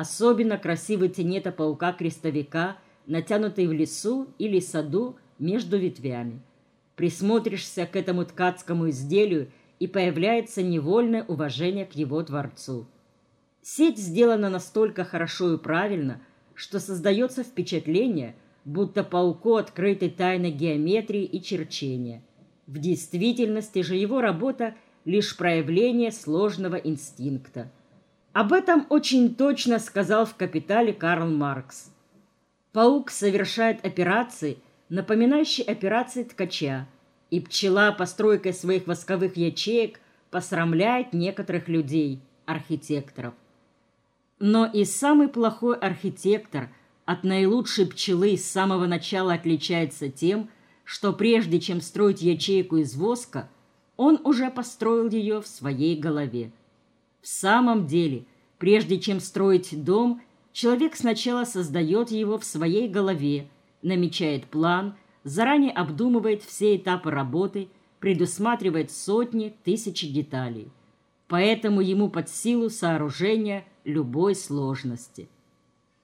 Особенно красивы тенета паука-крестовика, натянутый в лесу или саду между ветвями. Присмотришься к этому ткацкому изделию, и появляется невольное уважение к его творцу. Сеть сделана настолько хорошо и правильно, что создается впечатление, будто пауку открыты тайны геометрии и черчения. В действительности же его работа – лишь проявление сложного инстинкта. Об этом очень точно сказал в «Капитале» Карл Маркс. Паук совершает операции, напоминающие операции ткача, и пчела постройкой своих восковых ячеек посрамляет некоторых людей, архитекторов. Но и самый плохой архитектор от наилучшей пчелы с самого начала отличается тем, что прежде чем строить ячейку из воска, он уже построил ее в своей голове. В самом деле, прежде чем строить дом, человек сначала создает его в своей голове, намечает план, заранее обдумывает все этапы работы, предусматривает сотни, тысячи деталей. Поэтому ему под силу сооружения любой сложности –